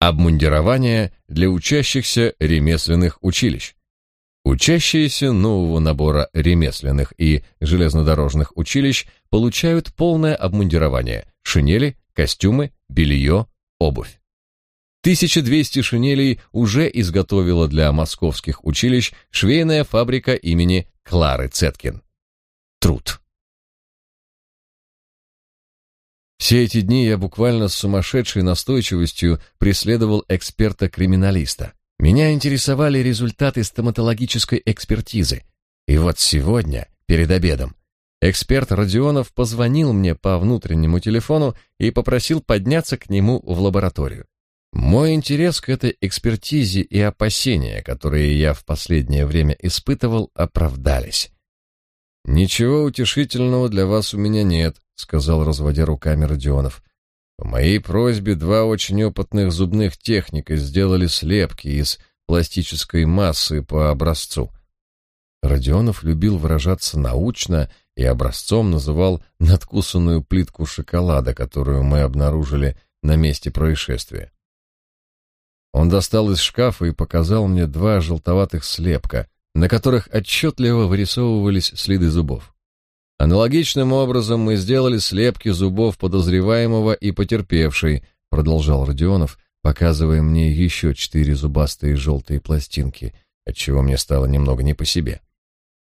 Обмундирование для учащихся ремесленных училищ. Учащиеся нового набора ремесленных и железнодорожных училищ получают полное обмундирование: шинели, костюмы, белье, обувь. 1200 шинелей уже изготовила для московских училищ швейная фабрика имени Клары Цеткин. Труд. Все эти дни я буквально с сумасшедшей настойчивостью преследовал эксперта-криминалиста. Меня интересовали результаты стоматологической экспертизы. И вот сегодня, перед обедом, эксперт Родионов позвонил мне по внутреннему телефону и попросил подняться к нему в лабораторию. Мой интерес к этой экспертизе и опасения, которые я в последнее время испытывал, оправдались. Ничего утешительного для вас у меня нет, сказал, разводя руками Родионов. По моей просьбе два очень опытных зубных техника сделали слепки из пластической массы по образцу. Родионов любил выражаться научно и образцом называл надкусанную плитку шоколада, которую мы обнаружили на месте происшествия. Он достал из шкафа и показал мне два желтоватых слепка, на которых отчетливо вырисовывались следы зубов. Аналогичным образом мы сделали слепки зубов подозреваемого и потерпевшей, продолжал Родионов, показывая мне еще четыре зубастые желтые пластинки, отчего мне стало немного не по себе.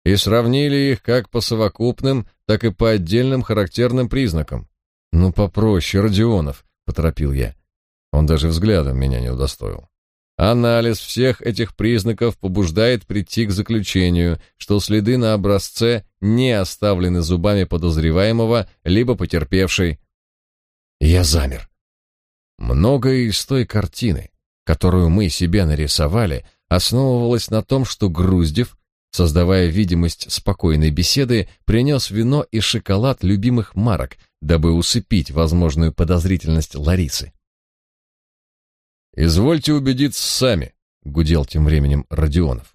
И сравнили их как по совокупным, так и по отдельным характерным признакам. Ну попроще, Родионов, поторопил я. Он даже взглядом меня не удостоил. Анализ всех этих признаков побуждает прийти к заключению, что следы на образце не оставлены зубами подозреваемого либо потерпевшей. Я замер. Многое из той картины, которую мы себе нарисовали, основывалось на том, что Груздев, создавая видимость спокойной беседы, принес вино и шоколад любимых марок, дабы усыпить возможную подозрительность Ларисы. Извольте убедиться сами, гудел тем временем Родионов.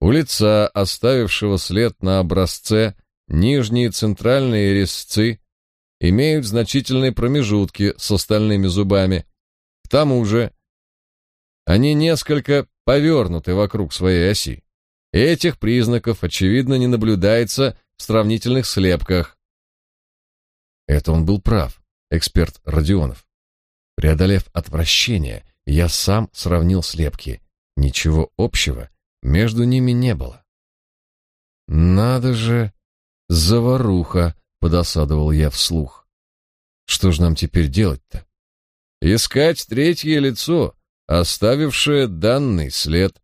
У лица, оставившего след на образце, нижние центральные резцы имеют значительные промежутки с остальными зубами. К тому же они несколько повернуты вокруг своей оси. Этих признаков очевидно не наблюдается в сравнительных слепках. Это он был прав, эксперт Родионов. Преодолев отвращение, я сам сравнил слепки. Ничего общего между ними не было. Надо же, заваруха, подосадовал я вслух. Что же нам теперь делать-то? Искать третье лицо, оставившее данный след.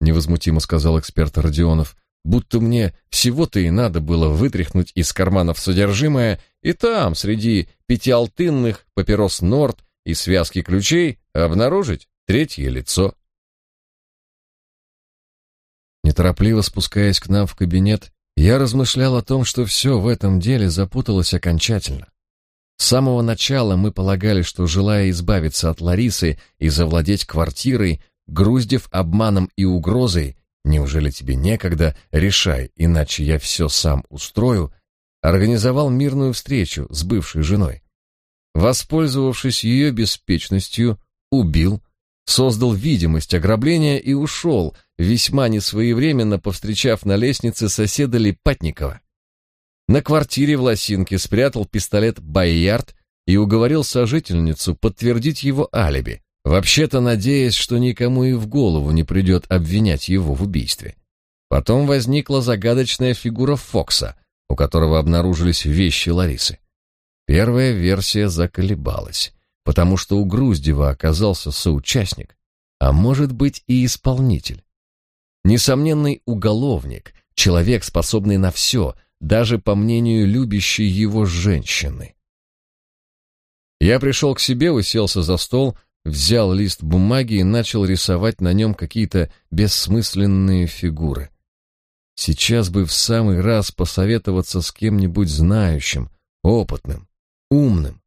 Невозмутимо сказал эксперт Родионов будто мне всего-то и надо было вытряхнуть из карманов содержимое, и там, среди пятиалтынных папирос Норд и связки ключей, обнаружить третье лицо. Неторопливо спускаясь к нам в кабинет, я размышлял о том, что все в этом деле запуталось окончательно. С самого начала мы полагали, что, желая избавиться от Ларисы и завладеть квартирой, Груздев обманом и угрозой Неужели тебе некогда? Решай, иначе я все сам устрою. Организовал мирную встречу с бывшей женой. Воспользовавшись ее беспечностью, убил, создал видимость ограбления и ушел, весьма несвоевременно повстречав на лестнице соседа Липатникова. На квартире в Лосинке спрятал пистолет Байярд и уговорил сожительницу подтвердить его алиби вообще-то надеясь, что никому и в голову не придет обвинять его в убийстве. Потом возникла загадочная фигура Фокса, у которого обнаружились вещи Ларисы. Первая версия заколебалась, потому что у Груздева оказался соучастник, а может быть и исполнитель. Несомненный уголовник, человек, способный на все, даже по мнению любящей его женщины. Я пришел к себе, уселся за стол взял лист бумаги и начал рисовать на нем какие-то бессмысленные фигуры. Сейчас бы в самый раз посоветоваться с кем-нибудь знающим, опытным, умным.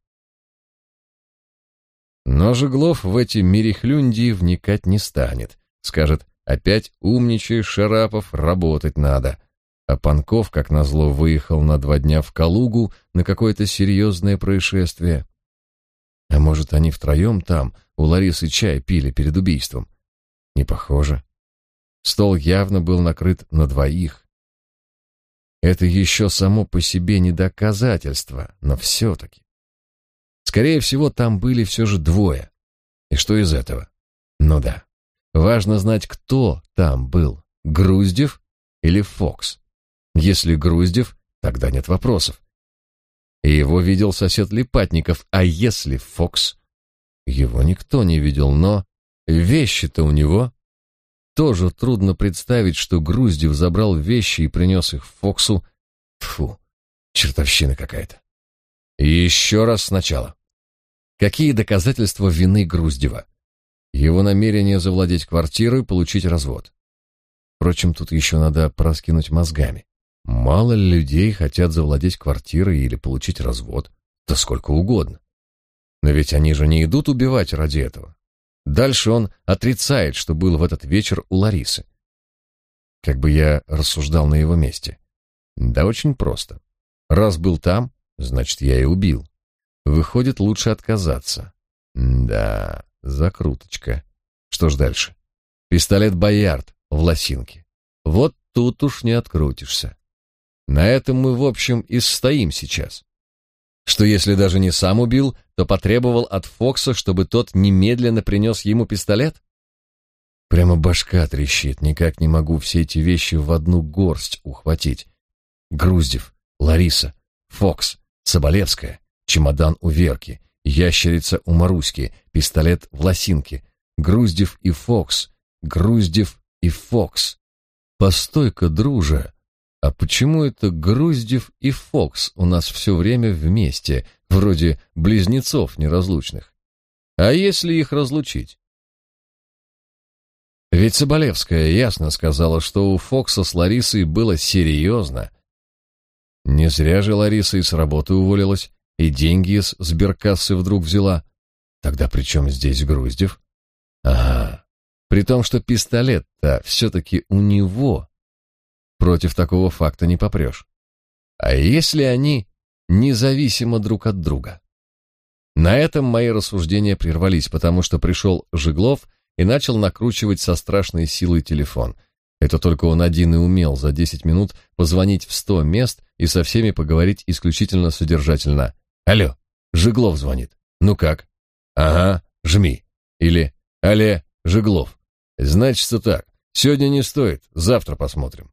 Но Жеглов в эти мерехлюндии вникать не станет. Скажет, опять умничаешь, Шарапов, работать надо. А Панков, как назло, выехал на два дня в Калугу на какое-то серьезное происшествие. А может, они втроем там, у Ларисы чай пили перед убийством? Не похоже. Стол явно был накрыт на двоих. Это еще само по себе не доказательство, но все-таки. Скорее всего, там были все же двое. И что из этого? Ну да. Важно знать, кто там был. Груздев или Фокс. Если Груздев, тогда нет вопросов. И его видел сосед Липатников, а если Фокс? Его никто не видел, но вещи-то у него. Тоже трудно представить, что Груздев забрал вещи и принес их Фоксу. Фу, чертовщина какая-то. И еще раз сначала. Какие доказательства вины Груздева? Его намерение завладеть квартирой, получить развод. Впрочем, тут еще надо проскинуть мозгами. Мало ли людей хотят завладеть квартирой или получить развод, да сколько угодно. Но ведь они же не идут убивать ради этого. Дальше он отрицает, что был в этот вечер у Ларисы. Как бы я рассуждал на его месте? Да очень просто. Раз был там, значит, я и убил. Выходит, лучше отказаться. Да, закруточка. Что ж дальше? Пистолет Боярд в лосинке. Вот тут уж не открутишься. На этом мы, в общем, и стоим сейчас. Что если даже не сам убил, то потребовал от Фокса, чтобы тот немедленно принес ему пистолет? Прямо башка трещит, никак не могу все эти вещи в одну горсть ухватить. Груздев, Лариса, Фокс, Соболевская, чемодан у Верки, ящерица у Маруськи, пистолет в лосинке, Груздев и Фокс, Груздев и Фокс. Постой-ка, друже, а почему это Груздев и Фокс у нас все время вместе, вроде близнецов неразлучных? А если их разлучить? Ведь Соболевская ясно сказала, что у Фокса с Ларисой было серьезно. Не зря же Лариса и с работы уволилась, и деньги из сберкассы вдруг взяла. Тогда при чем здесь Груздев? Ага, при том, что пистолет-то все-таки у него, Против такого факта не попрешь. А если они независимо друг от друга? На этом мои рассуждения прервались, потому что пришел Жиглов и начал накручивать со страшной силой телефон. Это только он один и умел за 10 минут позвонить в 100 мест и со всеми поговорить исключительно содержательно. «Алло, Жиглов звонит. Ну как?» «Ага, жми». Или «Алле, Жиглов». «Значится так. Сегодня не стоит, завтра посмотрим».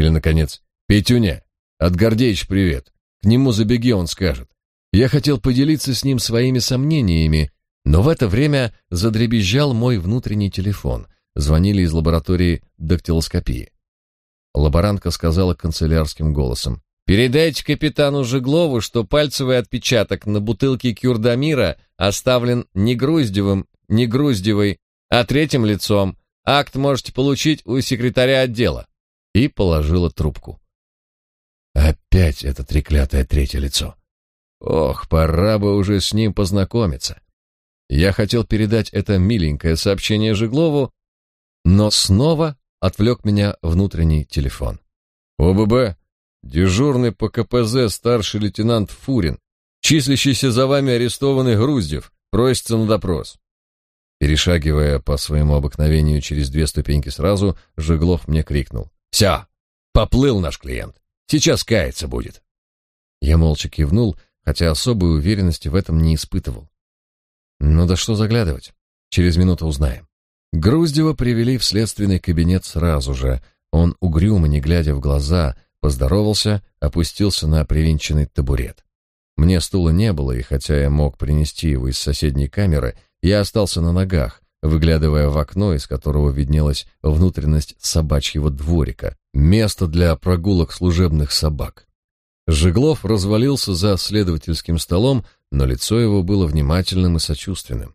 Или, наконец, «Петюня, от Гордеич привет. К нему забеги, он скажет». Я хотел поделиться с ним своими сомнениями, но в это время задребезжал мой внутренний телефон. Звонили из лаборатории дактилоскопии. Лаборантка сказала канцелярским голосом. «Передайте капитану Жеглову, что пальцевый отпечаток на бутылке Кюрдамира оставлен не Груздевым, не Груздевой, а третьим лицом. Акт можете получить у секретаря отдела» и положила трубку. Опять это треклятое третье лицо. Ох, пора бы уже с ним познакомиться. Я хотел передать это миленькое сообщение Жиглову, но снова отвлек меня внутренний телефон. ОББ, дежурный по КПЗ старший лейтенант Фурин, числящийся за вами арестованный Груздев, просится на допрос. Перешагивая по своему обыкновению через две ступеньки сразу, Жиглов мне крикнул. Все, поплыл наш клиент. Сейчас каяться будет. Я молча кивнул, хотя особой уверенности в этом не испытывал. Ну да что заглядывать? Через минуту узнаем. Груздева привели в следственный кабинет сразу же. Он угрюмо, не глядя в глаза, поздоровался, опустился на привинченный табурет. Мне стула не было, и хотя я мог принести его из соседней камеры, я остался на ногах, выглядывая в окно, из которого виднелась внутренность собачьего дворика, место для прогулок служебных собак. Жеглов развалился за следовательским столом, но лицо его было внимательным и сочувственным.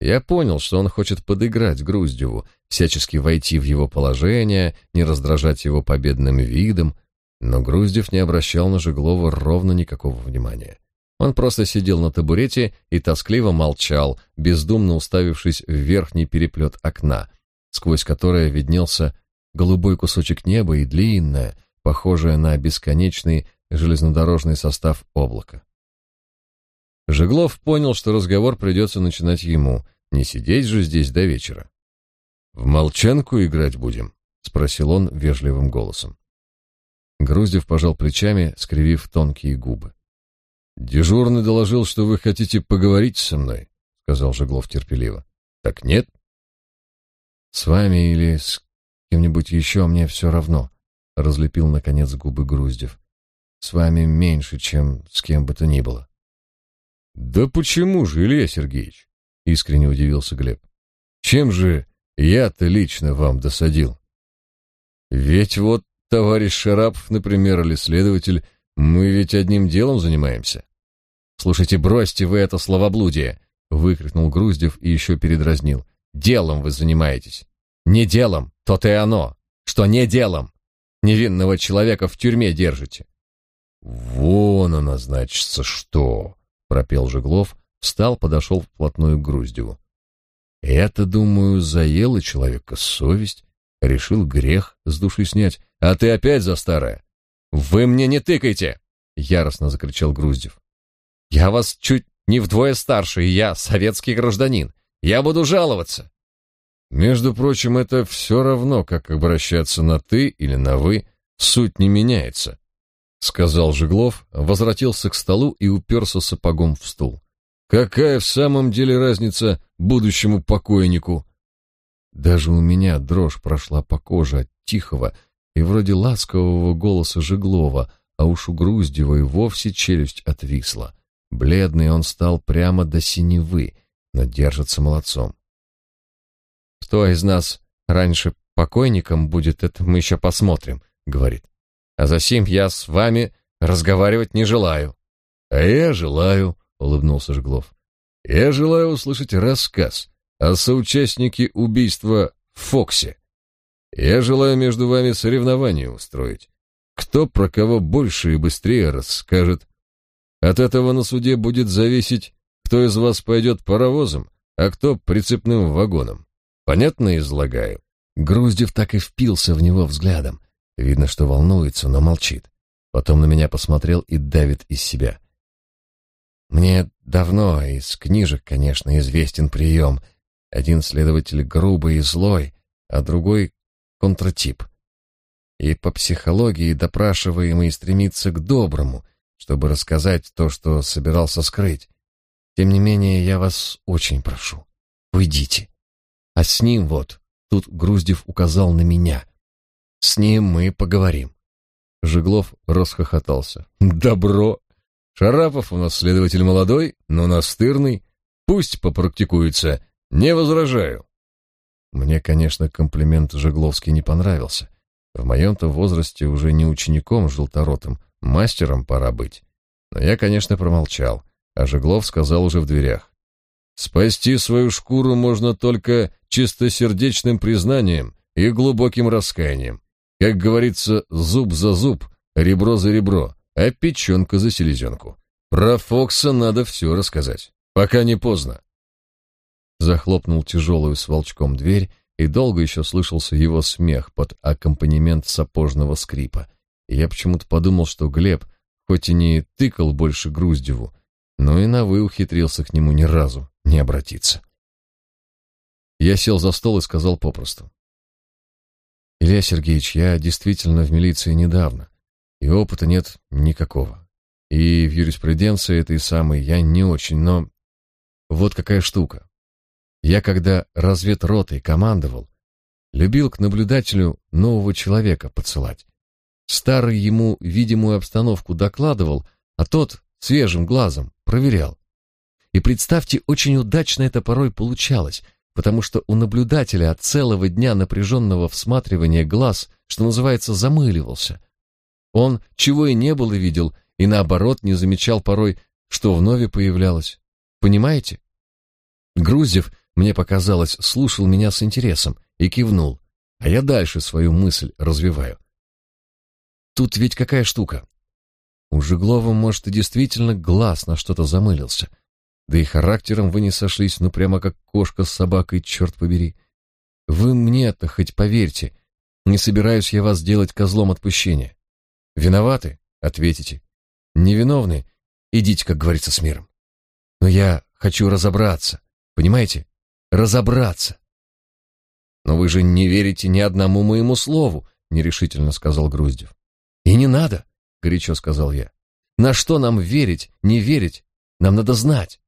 Я понял, что он хочет подыграть Груздеву, всячески войти в его положение, не раздражать его победным видом, но Груздев не обращал на Жеглова ровно никакого внимания. Он просто сидел на табурете и тоскливо молчал, бездумно уставившись в верхний переплет окна, сквозь которое виднелся голубой кусочек неба и длинное, похожее на бесконечный железнодорожный состав облака. Жеглов понял, что разговор придется начинать ему, не сидеть же здесь до вечера. «В молчанку играть будем?» — спросил он вежливым голосом. Груздев пожал плечами, скривив тонкие губы. «Дежурный доложил, что вы хотите поговорить со мной», — сказал Жеглов терпеливо. «Так нет?» «С вами или с кем-нибудь еще мне все равно», — разлепил, наконец, губы Груздев. «С вами меньше, чем с кем бы то ни было». «Да почему же, Илья Сергеевич?» — искренне удивился Глеб. «Чем же я-то лично вам досадил?» «Ведь вот товарищ Шарапов, например, или следователь, мы ведь одним делом занимаемся». «Слушайте, бросьте вы это словоблудие!» — выкрикнул Груздев и еще передразнил. «Делом вы занимаетесь. Не делом, то-то и оно, что не делом. Невинного человека в тюрьме держите». «Вон оно, значится, что!» пропел Жеглов, встал, подошел вплотную к Груздеву. Это, думаю, заело человека совесть, решил грех с души снять. А ты опять за старое? Вы мне не тыкайте, яростно закричал Груздев. Я вас чуть не вдвое старше, и я советский гражданин. Я буду жаловаться. Между прочим, это все равно, как обращаться на ты или на вы, суть не меняется сказал Жеглов, возвратился к столу и уперся сапогом в стул. Какая в самом деле разница будущему покойнику? Даже у меня дрожь прошла по коже от тихого и вроде ласкового голоса Жеглова, а уж у Груздева и вовсе челюсть отвисла. Бледный он стал прямо до синевы, но держится молодцом. «Кто из нас раньше покойником будет, это мы еще посмотрим», — говорит. А за сим я с вами разговаривать не желаю. А я желаю, улыбнулся Жглов. Я желаю услышать рассказ о соучастнике убийства Фоксе. Я желаю между вами соревнование устроить. Кто про кого больше и быстрее расскажет. От этого на суде будет зависеть, кто из вас пойдет паровозом, а кто прицепным вагоном. Понятно излагаю? Груздев так и впился в него взглядом. Видно, что волнуется, но молчит. Потом на меня посмотрел и давит из себя. Мне давно из книжек, конечно, известен прием. Один следователь грубый и злой, а другой контртип. И по психологии допрашиваемый стремится к доброму, чтобы рассказать то, что собирался скрыть. Тем не менее, я вас очень прошу, уйдите. А с ним вот, тут Груздев указал на меня — с ним мы поговорим. Жеглов расхохотался. Добро. Шарапов у нас следователь молодой, но настырный. Пусть попрактикуется. Не возражаю. Мне, конечно, комплимент Жегловский не понравился. В моем-то возрасте уже не учеником желторотым, мастером пора быть. Но я, конечно, промолчал, а Жеглов сказал уже в дверях. Спасти свою шкуру можно только чистосердечным признанием и глубоким раскаянием. Как говорится, зуб за зуб, ребро за ребро, а печенка за селезенку. Про Фокса надо все рассказать, пока не поздно. Захлопнул тяжелую с волчком дверь, и долго еще слышался его смех под аккомпанемент сапожного скрипа. Я почему-то подумал, что Глеб, хоть и не тыкал больше Груздеву, но и на «вы» ухитрился к нему ни разу не обратиться. Я сел за стол и сказал попросту. Илья Сергеевич, я действительно в милиции недавно, и опыта нет никакого. И в юриспруденции этой самой я не очень, но вот какая штука. Я когда разведротой командовал, любил к наблюдателю нового человека подсылать. Старый ему видимую обстановку докладывал, а тот свежим глазом проверял. И представьте, очень удачно это порой получалось — потому что у наблюдателя от целого дня напряженного всматривания глаз, что называется, замыливался. Он чего и не было видел, и наоборот не замечал порой, что вновь появлялось. Понимаете? Грузев, мне показалось, слушал меня с интересом и кивнул, а я дальше свою мысль развиваю. Тут ведь какая штука. У Жеглова, может, и действительно глаз на что-то замылился — да и характером вы не сошлись, ну прямо как кошка с собакой, черт побери. Вы мне-то хоть поверьте, не собираюсь я вас делать козлом отпущения. Виноваты? Ответите. Невиновны? Идите, как говорится, с миром. Но я хочу разобраться, понимаете? Разобраться. Но вы же не верите ни одному моему слову, нерешительно сказал Груздев. И не надо, горячо сказал я. На что нам верить, не верить? Нам надо знать.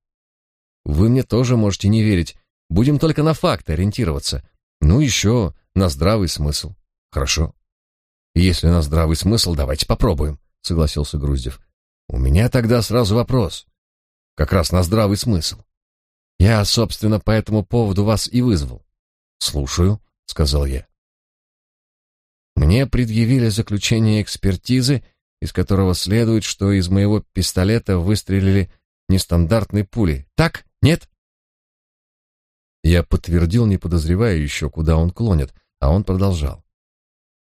Вы мне тоже можете не верить. Будем только на факты ориентироваться. Ну еще на здравый смысл. Хорошо. Если на здравый смысл, давайте попробуем, согласился Груздев. У меня тогда сразу вопрос. Как раз на здравый смысл. Я, собственно, по этому поводу вас и вызвал. Слушаю, сказал я. Мне предъявили заключение экспертизы, из которого следует, что из моего пистолета выстрелили нестандартные пули. Так? Нет? Я подтвердил, не подозревая еще, куда он клонит, а он продолжал.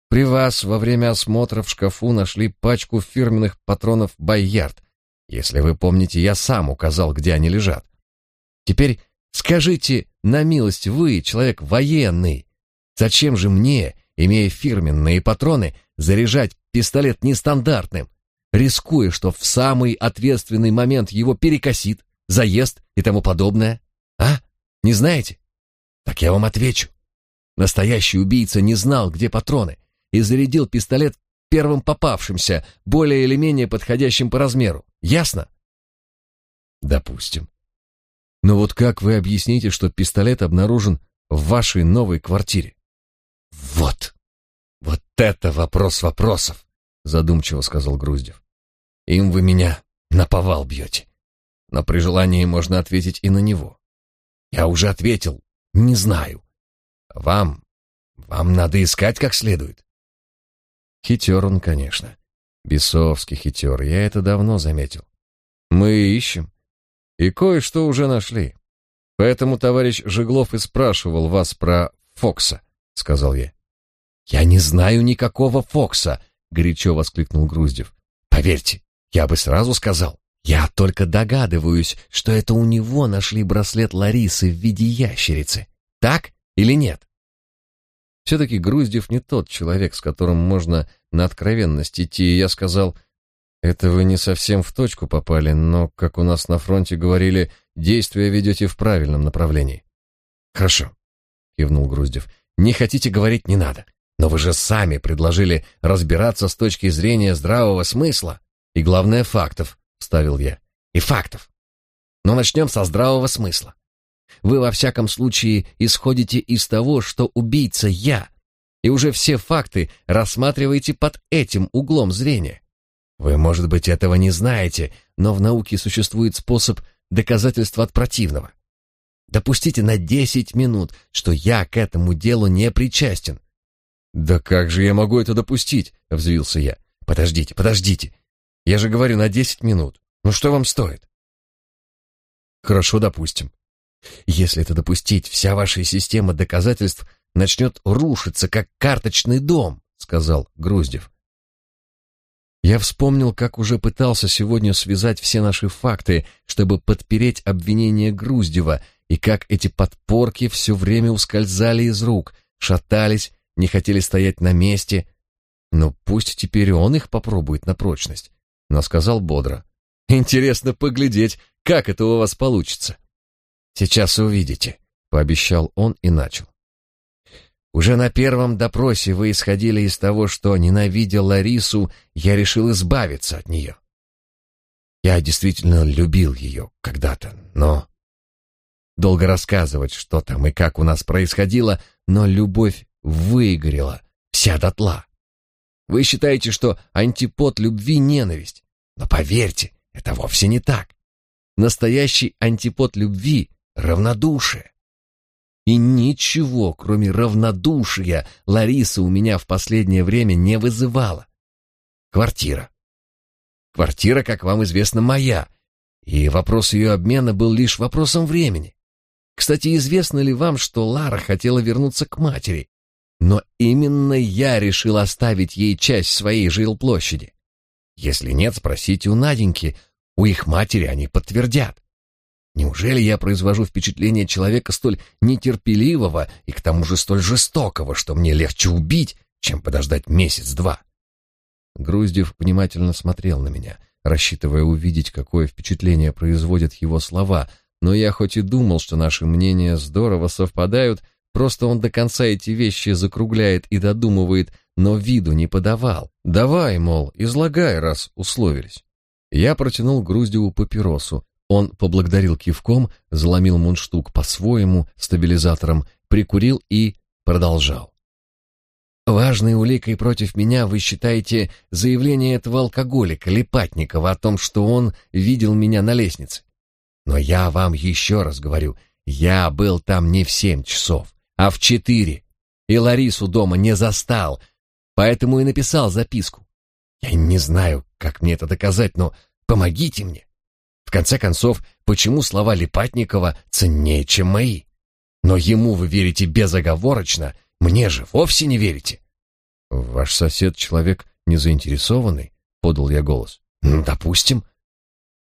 При вас во время осмотра в шкафу нашли пачку фирменных патронов «Байярд». Если вы помните, я сам указал, где они лежат. Теперь скажите на милость вы, человек военный, зачем же мне, имея фирменные патроны, заряжать пистолет нестандартным, рискуя, что в самый ответственный момент его перекосит, заест и тому подобное? А? Не знаете? Так я вам отвечу. Настоящий убийца не знал, где патроны, и зарядил пистолет первым попавшимся, более или менее подходящим по размеру. Ясно? Допустим. Но вот как вы объясните, что пистолет обнаружен в вашей новой квартире? Вот. Вот это вопрос вопросов, задумчиво сказал Груздев. Им вы меня наповал бьете. Но при желании можно ответить и на него. Я уже ответил. Не знаю. Вам... Вам надо искать как следует. Хитер он, конечно. Бесовский хитер, я это давно заметил. Мы ищем. И кое-что уже нашли. Поэтому товарищ Жеглов и спрашивал вас про Фокса, сказал я. Я не знаю никакого Фокса, горячо воскликнул Груздев. Поверьте, я бы сразу сказал. Я только догадываюсь, что это у него нашли браслет Ларисы в виде ящерицы. Так или нет? Все-таки Груздев не тот человек, с которым можно на откровенность идти, и я сказал, это вы не совсем в точку попали, но, как у нас на фронте говорили, действия ведете в правильном направлении. Хорошо, кивнул Груздев. Не хотите говорить, не надо. Но вы же сами предложили разбираться с точки зрения здравого смысла и, главное, фактов, вставил я. И фактов. Но начнем со здравого смысла. Вы во всяком случае исходите из того, что убийца я, и уже все факты рассматриваете под этим углом зрения. Вы, может быть, этого не знаете, но в науке существует способ доказательства от противного. Допустите на десять минут, что я к этому делу не причастен. Да как же я могу это допустить? взвился я. Подождите, подождите. Я же говорю на десять минут. Ну что вам стоит? Хорошо, допустим. Если это допустить, вся ваша система доказательств начнет рушиться, как карточный дом, сказал Груздев. Я вспомнил, как уже пытался сегодня связать все наши факты, чтобы подпереть обвинение Груздева, и как эти подпорки все время ускользали из рук, шатались, не хотели стоять на месте. Но пусть теперь он их попробует на прочность. Но сказал бодро. Интересно поглядеть, как это у вас получится. Сейчас увидите, пообещал он и начал. Уже на первом допросе вы исходили из того, что, ненавидя Ларису, я решил избавиться от нее. Я действительно любил ее когда-то, но... Долго рассказывать, что там и как у нас происходило, но любовь выгорела, вся дотла. Вы считаете, что антипод любви — ненависть, но поверьте, это вовсе не так. Настоящий антипод любви равнодушие. И ничего, кроме равнодушия, Лариса у меня в последнее время не вызывала. Квартира. Квартира, как вам известно, моя, и вопрос ее обмена был лишь вопросом времени. Кстати, известно ли вам, что Лара хотела вернуться к матери, но именно я решил оставить ей часть своей жилплощади? Если нет, спросите у Наденьки, у их матери они подтвердят. Неужели я произвожу впечатление человека столь нетерпеливого и к тому же столь жестокого, что мне легче убить, чем подождать месяц-два? Груздев внимательно смотрел на меня, рассчитывая увидеть, какое впечатление производят его слова, но я хоть и думал, что наши мнения здорово совпадают, просто он до конца эти вещи закругляет и додумывает, но виду не подавал. Давай, мол, излагай, раз условились. Я протянул Груздеву папиросу. Он поблагодарил кивком, заломил мундштук по-своему, стабилизатором, прикурил и продолжал. Важной уликой против меня вы считаете заявление этого алкоголика Липатникова о том, что он видел меня на лестнице. Но я вам еще раз говорю, я был там не в семь часов, а в четыре, и Ларису дома не застал, поэтому и написал записку. Я не знаю, как мне это доказать, но помогите мне. В конце концов, почему слова Липатникова ценнее, чем мои? Но ему вы верите безоговорочно, мне же вовсе не верите. Ваш сосед человек незаинтересованный, подал я голос. Ну, допустим.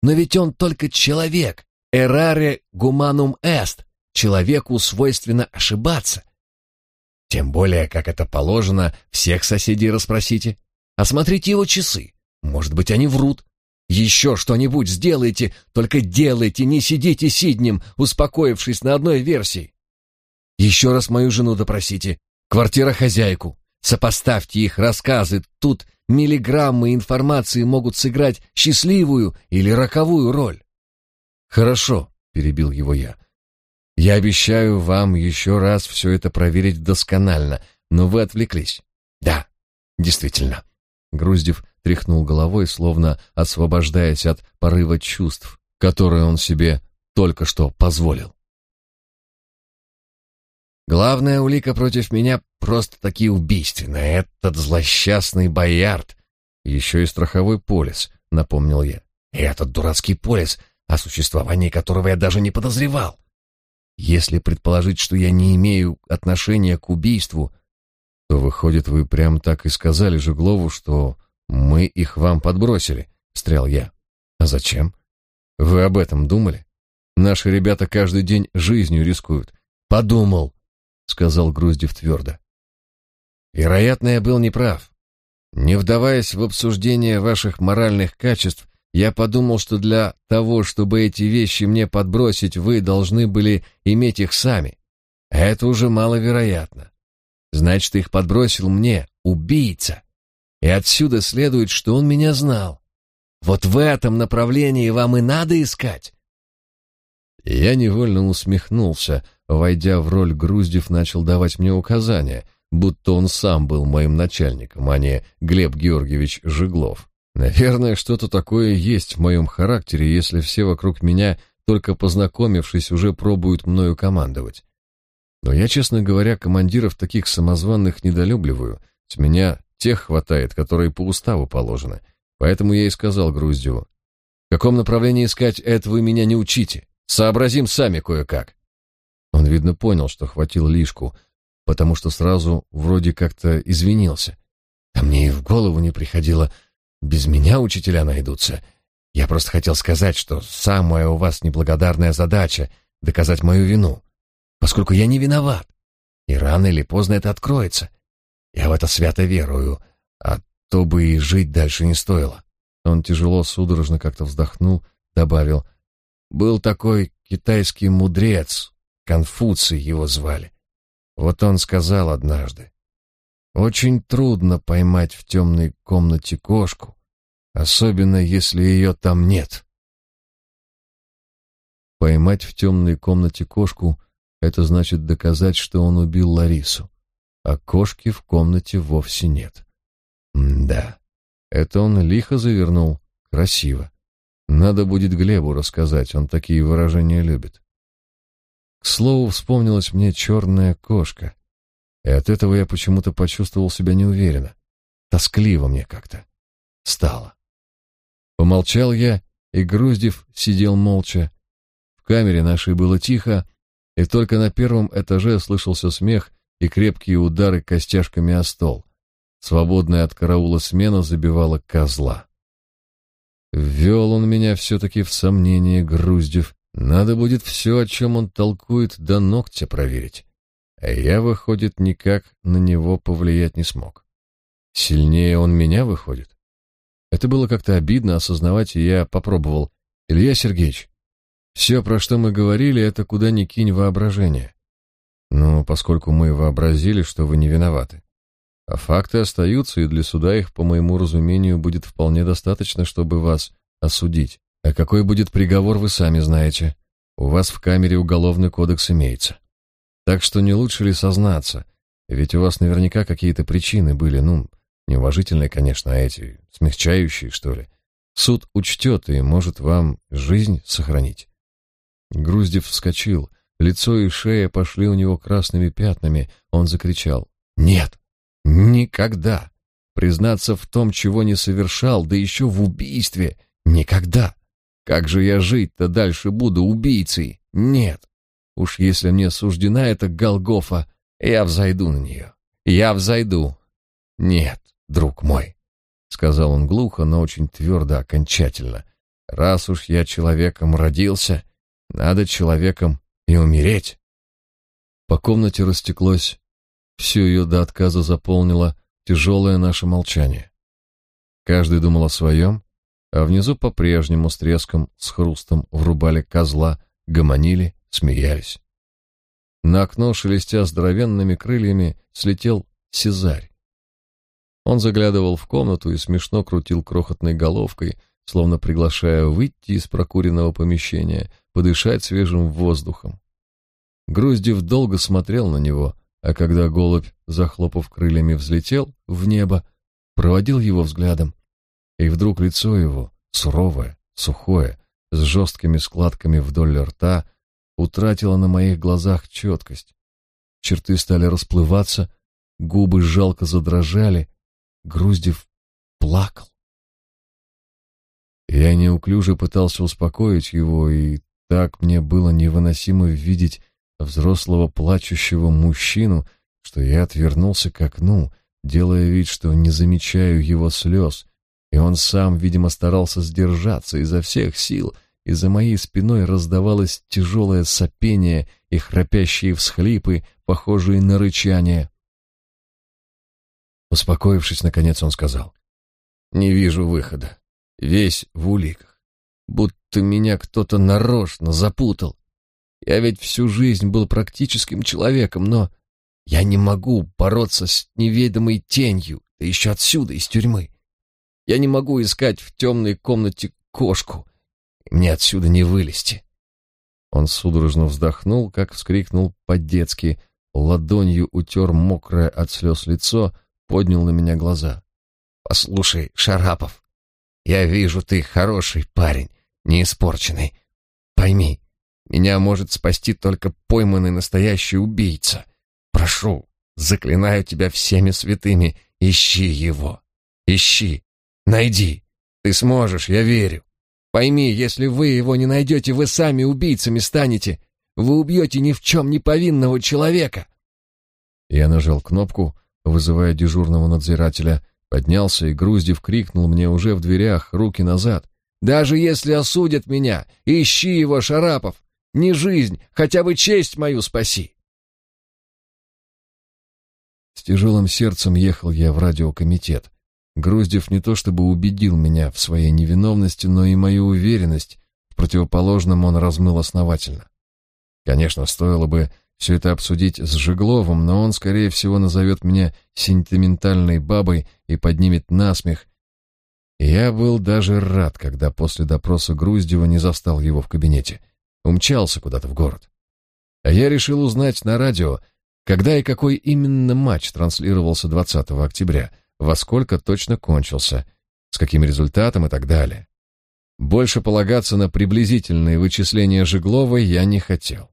Но ведь он только человек. Errare гуманум est. Человеку свойственно ошибаться. Тем более, как это положено, всех соседей расспросите. Осмотрите его часы. Может быть, они врут. Еще что-нибудь сделайте, только делайте, не сидите сиднем, успокоившись на одной версии. Еще раз мою жену допросите, квартира хозяйку. Сопоставьте их рассказы, тут миллиграммы информации могут сыграть счастливую или роковую роль. Хорошо, перебил его я. Я обещаю вам еще раз все это проверить досконально, но вы отвлеклись. Да, действительно. Груздев тряхнул головой, словно освобождаясь от порыва чувств, которые он себе только что позволил. Главная улика против меня просто-таки убийственная. Этот злосчастный боярд. Еще и страховой полис, напомнил я. И этот дурацкий полис, о существовании которого я даже не подозревал. Если предположить, что я не имею отношения к убийству, то выходит, вы прямо так и сказали Жеглову, что мы их вам подбросили, встрял я. А зачем? Вы об этом думали? Наши ребята каждый день жизнью рискуют. Подумал, сказал Груздев твердо. Вероятно, я был неправ. Не вдаваясь в обсуждение ваших моральных качеств, я подумал, что для того, чтобы эти вещи мне подбросить, вы должны были иметь их сами. Это уже маловероятно. Значит, их подбросил мне убийца. И отсюда следует, что он меня знал. Вот в этом направлении вам и надо искать. Я невольно усмехнулся, войдя в роль Груздев начал давать мне указания, будто он сам был моим начальником, а не Глеб Георгиевич Жиглов. Наверное, что-то такое есть в моем характере, если все вокруг меня, только познакомившись, уже пробуют мною командовать. Но я, честно говоря, командиров таких самозванных недолюбливаю. С меня тех хватает, которые по уставу положены. Поэтому я и сказал Груздеву, в каком направлении искать это вы меня не учите. Сообразим сами кое-как. Он, видно, понял, что хватил лишку, потому что сразу вроде как-то извинился. А мне и в голову не приходило, без меня учителя найдутся. Я просто хотел сказать, что самая у вас неблагодарная задача — доказать мою вину, поскольку я не виноват. И рано или поздно это откроется. Я в это свято верую, а то бы и жить дальше не стоило. Он тяжело, судорожно как-то вздохнул, добавил, «Был такой китайский мудрец, Конфуций его звали. Вот он сказал однажды, «Очень трудно поймать в темной комнате кошку, особенно если ее там нет». Поймать в темной комнате кошку — это значит доказать, что он убил Ларису а кошки в комнате вовсе нет. Да, это он лихо завернул, красиво. Надо будет Глебу рассказать, он такие выражения любит. К слову, вспомнилась мне черная кошка, и от этого я почему-то почувствовал себя неуверенно. Тоскливо мне как-то стало. Помолчал я, и Груздев сидел молча. В камере нашей было тихо, и только на первом этаже слышался смех и крепкие удары костяшками о стол. Свободная от караула смена забивала козла. Ввел он меня все-таки в сомнение, Груздев. Надо будет все, о чем он толкует, до ногтя проверить. А я, выходит, никак на него повлиять не смог. Сильнее он меня, выходит? Это было как-то обидно осознавать, и я попробовал. Илья Сергеевич, все, про что мы говорили, это куда ни кинь воображение. Ну, поскольку мы вообразили, что вы не виноваты. А факты остаются, и для суда их, по моему разумению, будет вполне достаточно, чтобы вас осудить. А какой будет приговор, вы сами знаете. У вас в камере уголовный кодекс имеется. Так что не лучше ли сознаться? Ведь у вас наверняка какие-то причины были, ну, неуважительные, конечно, а эти, смягчающие, что ли. Суд учтет и может вам жизнь сохранить. Груздев вскочил, лицо и шея пошли у него красными пятнами. Он закричал: "Нет! Никогда! Признаться в том, чего не совершал, да еще в убийстве, никогда! Как же я жить-то дальше буду убийцей? Нет! Уж если мне суждена эта Голгофа, я взойду на нее. Я взойду. Нет, друг мой, сказал он глухо, но очень твердо, окончательно. Раз уж я человеком родился, надо человеком и умереть. По комнате растеклось, всю ее до отказа заполнило тяжелое наше молчание. Каждый думал о своем, а внизу по-прежнему с треском, с хрустом врубали козла, гомонили, смеялись. На окно, шелестя здоровенными крыльями, слетел Сезарь. Он заглядывал в комнату и смешно крутил крохотной головкой, словно приглашая выйти из прокуренного помещения, подышать свежим воздухом. Груздев долго смотрел на него, а когда голубь, захлопав крыльями, взлетел в небо, проводил его взглядом, и вдруг лицо его, суровое, сухое, с жесткими складками вдоль рта, утратило на моих глазах четкость. Черты стали расплываться, губы жалко задрожали, Груздев плакал. Я неуклюже пытался успокоить его, и так мне было невыносимо видеть взрослого плачущего мужчину, что я отвернулся к окну, делая вид, что не замечаю его слез, и он сам, видимо, старался сдержаться изо всех сил, и за моей спиной раздавалось тяжелое сопение и храпящие всхлипы, похожие на рычание. Успокоившись, наконец он сказал, «Не вижу выхода весь в уликах. Будто меня кто-то нарочно запутал. Я ведь всю жизнь был практическим человеком, но я не могу бороться с неведомой тенью, да еще отсюда, из тюрьмы. Я не могу искать в темной комнате кошку. Мне отсюда не вылезти. Он судорожно вздохнул, как вскрикнул по-детски, ладонью утер мокрое от слез лицо, поднял на меня глаза. «Послушай, Шарапов, я вижу, ты хороший парень, не испорченный. Пойми, меня может спасти только пойманный настоящий убийца. Прошу, заклинаю тебя всеми святыми, ищи его. Ищи, найди. Ты сможешь, я верю. Пойми, если вы его не найдете, вы сами убийцами станете. Вы убьете ни в чем не повинного человека. Я нажал кнопку, вызывая дежурного надзирателя, Поднялся и Груздев крикнул мне уже в дверях, руки назад. «Даже если осудят меня, ищи его, Шарапов! Не жизнь, хотя бы честь мою спаси!» С тяжелым сердцем ехал я в радиокомитет. Груздев не то чтобы убедил меня в своей невиновности, но и мою уверенность в противоположном он размыл основательно. Конечно, стоило бы все это обсудить с Жегловым, но он, скорее всего, назовет меня сентиментальной бабой и поднимет насмех. я был даже рад, когда после допроса Груздева не застал его в кабинете. Умчался куда-то в город. А я решил узнать на радио, когда и какой именно матч транслировался 20 октября, во сколько точно кончился, с каким результатом и так далее. Больше полагаться на приблизительные вычисления Жегловой я не хотел.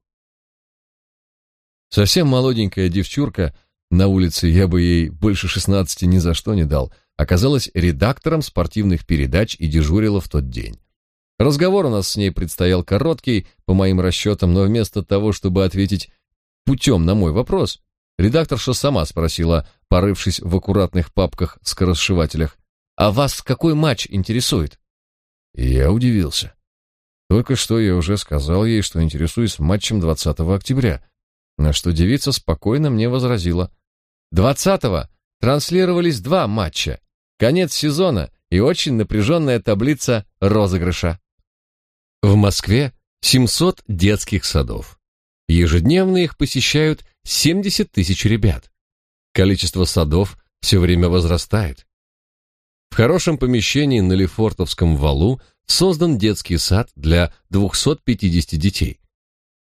Совсем молоденькая девчурка, на улице я бы ей больше шестнадцати ни за что не дал, оказалась редактором спортивных передач и дежурила в тот день. Разговор у нас с ней предстоял короткий, по моим расчетам, но вместо того, чтобы ответить путем на мой вопрос, редакторша сама спросила, порывшись в аккуратных папках-скоросшивателях, «А вас какой матч интересует?» Я удивился. Только что я уже сказал ей, что интересуюсь матчем 20 октября, на что девица спокойно мне возразила. «Двадцатого транслировались два матча. Конец сезона и очень напряженная таблица розыгрыша. В Москве 700 детских садов. Ежедневно их посещают 70 тысяч ребят. Количество садов все время возрастает. В хорошем помещении на Лефортовском валу создан детский сад для 250 детей.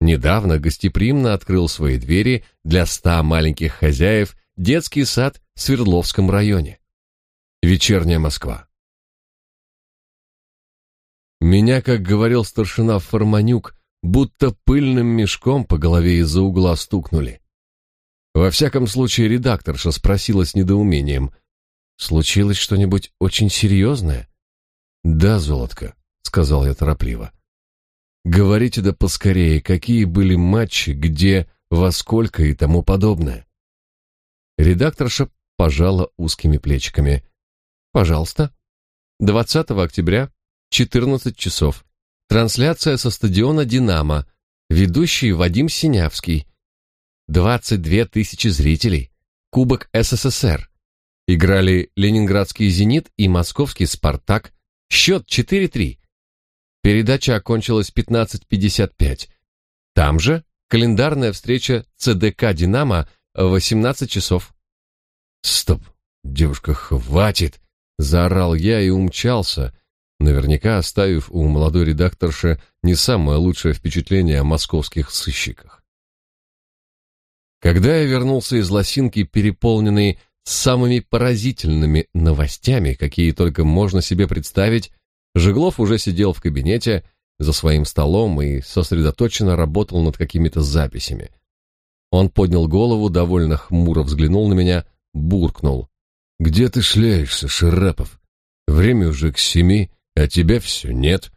Недавно гостеприимно открыл свои двери для 100 маленьких хозяев детский сад в Свердловском районе. Вечерняя Москва. Меня, как говорил старшина Форманюк, будто пыльным мешком по голове из-за угла стукнули. Во всяком случае, редакторша спросила с недоумением. «Случилось что-нибудь очень серьезное?» «Да, золотко», — сказал я торопливо. «Говорите да поскорее, какие были матчи, где, во сколько и тому подобное». Редакторша пожала узкими плечиками. «Пожалуйста. 20 октября, 14 часов. Трансляция со стадиона «Динамо». Ведущий Вадим Синявский. 22 тысячи зрителей. Кубок СССР. Играли Ленинградский «Зенит» и Московский «Спартак». Счет 4-3. Передача окончилась 15.55. Там же календарная встреча ЦДК «Динамо» в 18 часов. «Стоп, девушка, хватит!» — заорал я и умчался, наверняка оставив у молодой редакторши не самое лучшее впечатление о московских сыщиках. Когда я вернулся из Лосинки, переполненный самыми поразительными новостями, какие только можно себе представить, Жеглов уже сидел в кабинете за своим столом и сосредоточенно работал над какими-то записями. Он поднял голову, довольно хмуро взглянул на меня, буркнул. «Где ты шляешься, Шарапов? Время уже к семи, а тебя все нет.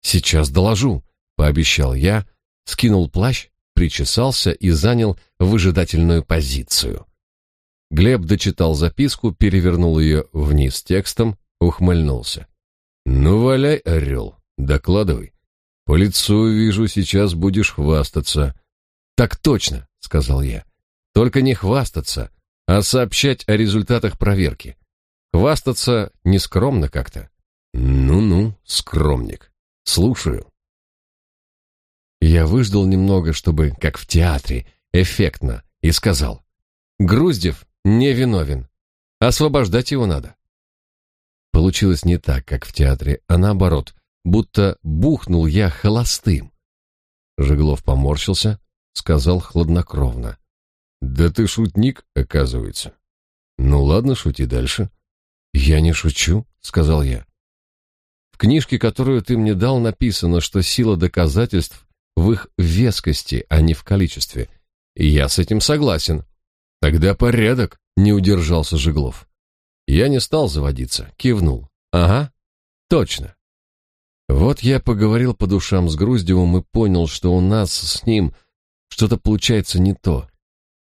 Сейчас доложу, пообещал я, скинул плащ, причесался и занял выжидательную позицию. Глеб дочитал записку, перевернул ее вниз текстом, ухмыльнулся. Ну валяй, орел, докладывай. По лицу вижу, сейчас будешь хвастаться. Так точно, сказал я. Только не хвастаться, а сообщать о результатах проверки. Хвастаться нескромно как-то. Ну-ну, скромник. Слушаю. Я выждал немного, чтобы, как в театре, эффектно, и сказал. Груздев не виновен. Освобождать его надо. Получилось не так, как в театре, а наоборот, будто бухнул я холостым. Жеглов поморщился, сказал хладнокровно. «Да ты шутник, оказывается. Ну ладно, шути дальше». «Я не шучу», — сказал я. В книжке, которую ты мне дал, написано, что сила доказательств в их вескости, а не в количестве. И я с этим согласен. Тогда порядок, не удержался Жеглов. Я не стал заводиться, кивнул. Ага, точно. Вот я поговорил по душам с Груздевым и понял, что у нас с ним что-то получается не то.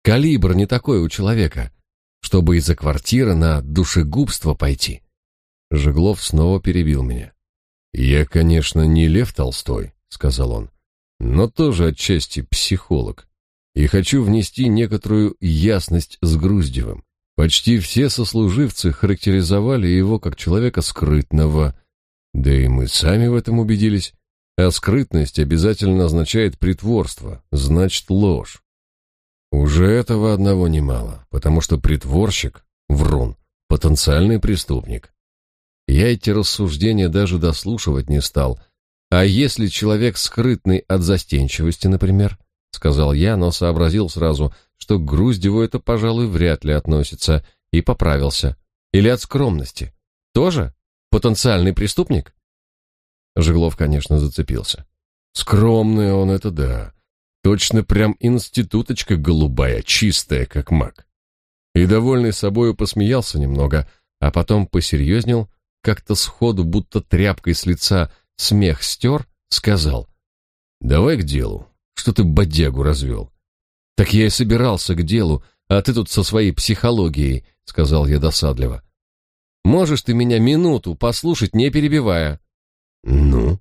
Калибр не такой у человека, чтобы из-за квартиры на душегубство пойти. Жеглов снова перебил меня. «Я, конечно, не Лев Толстой», — сказал он, «но тоже отчасти психолог, и хочу внести некоторую ясность с Груздевым. Почти все сослуживцы характеризовали его как человека скрытного, да и мы сами в этом убедились, а скрытность обязательно означает притворство, значит ложь. Уже этого одного немало, потому что притворщик, врун, потенциальный преступник. Я эти рассуждения даже дослушивать не стал. А если человек скрытный от застенчивости, например, сказал я, но сообразил сразу, что к Груздеву это, пожалуй, вряд ли относится, и поправился. Или от скромности. Тоже потенциальный преступник? Жеглов, конечно, зацепился. Скромный он это да. Точно прям институточка голубая, чистая, как маг. И довольный собою посмеялся немного, а потом посерьезнел как-то сходу, будто тряпкой с лица смех стер, сказал, «Давай к делу. Что ты бодягу развел?» «Так я и собирался к делу, а ты тут со своей психологией», — сказал я досадливо. «Можешь ты меня минуту послушать, не перебивая?» «Ну?»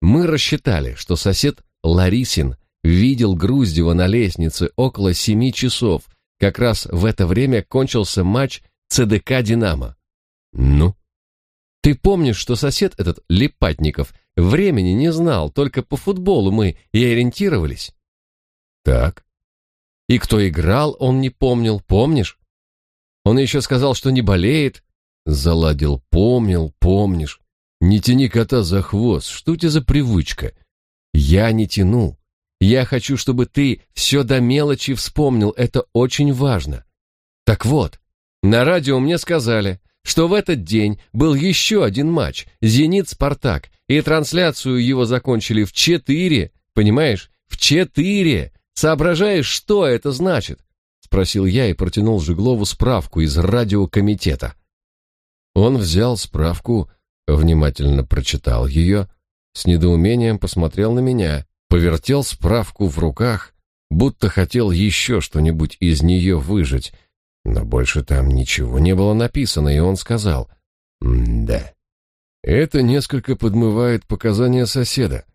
Мы рассчитали, что сосед Ларисин видел Груздева на лестнице около семи часов. Как раз в это время кончился матч ЦДК «Динамо». «Ну?» Ты помнишь, что сосед этот Липатников времени не знал, только по футболу мы и ориентировались? Так. И кто играл, он не помнил, помнишь? Он еще сказал, что не болеет. Заладил, помнил, помнишь. Не тяни кота за хвост, что у тебя за привычка? Я не тяну. Я хочу, чтобы ты все до мелочи вспомнил, это очень важно. Так вот, на радио мне сказали, что в этот день был еще один матч «Зенит-Спартак», и трансляцию его закончили в четыре, понимаешь, в четыре. Соображаешь, что это значит? Спросил я и протянул Жиглову справку из радиокомитета. Он взял справку, внимательно прочитал ее, с недоумением посмотрел на меня, повертел справку в руках, будто хотел еще что-нибудь из нее выжать, но больше там ничего не было написано, и он сказал «Да, это несколько подмывает показания соседа,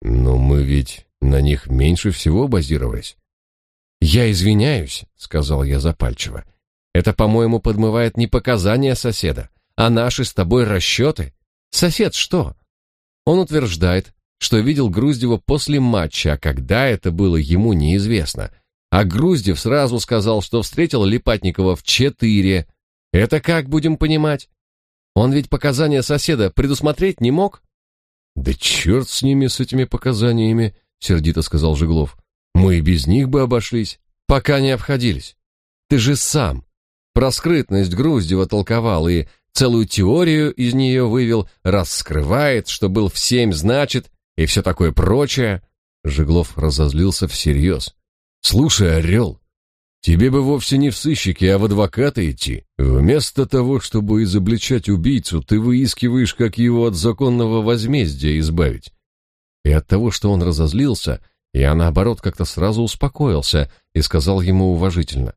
но мы ведь на них меньше всего базировались». «Я извиняюсь», — сказал я запальчиво. «Это, по-моему, подмывает не показания соседа, а наши с тобой расчеты. Сосед что?» Он утверждает, что видел Груздева после матча, а когда это было, ему неизвестно — а Груздев сразу сказал, что встретил Липатникова в четыре. Это как будем понимать? Он ведь показания соседа предусмотреть не мог? Да черт с ними, с этими показаниями, сердито сказал Жиглов. Мы и без них бы обошлись, пока не обходились. Ты же сам про скрытность Груздева толковал и целую теорию из нее вывел, раскрывает, что был в семь, значит, и все такое прочее. Жиглов разозлился всерьез. Слушай, Орел, тебе бы вовсе не в сыщики, а в адвокаты идти. Вместо того, чтобы изобличать убийцу, ты выискиваешь, как его от законного возмездия избавить. И от того, что он разозлился, я, наоборот, как-то сразу успокоился и сказал ему уважительно.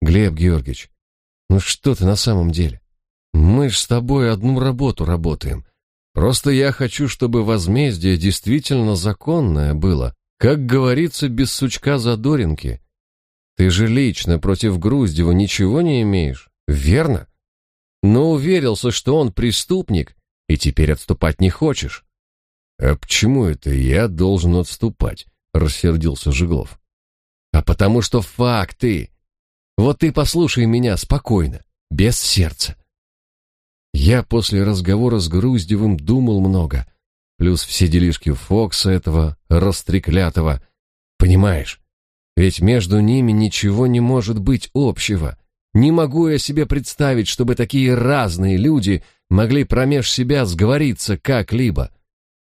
«Глеб Георгиевич, ну что ты на самом деле? Мы ж с тобой одну работу работаем. Просто я хочу, чтобы возмездие действительно законное было, как говорится, без сучка задоринки. Ты же лично против Груздева ничего не имеешь, верно? Но уверился, что он преступник, и теперь отступать не хочешь. А почему это я должен отступать? рассердился Жиглов. А потому что факты. Вот ты послушай меня спокойно, без сердца. Я после разговора с Груздевым думал много, плюс все делишки Фокса этого растреклятого. Понимаешь? Ведь между ними ничего не может быть общего. Не могу я себе представить, чтобы такие разные люди могли промеж себя сговориться как-либо.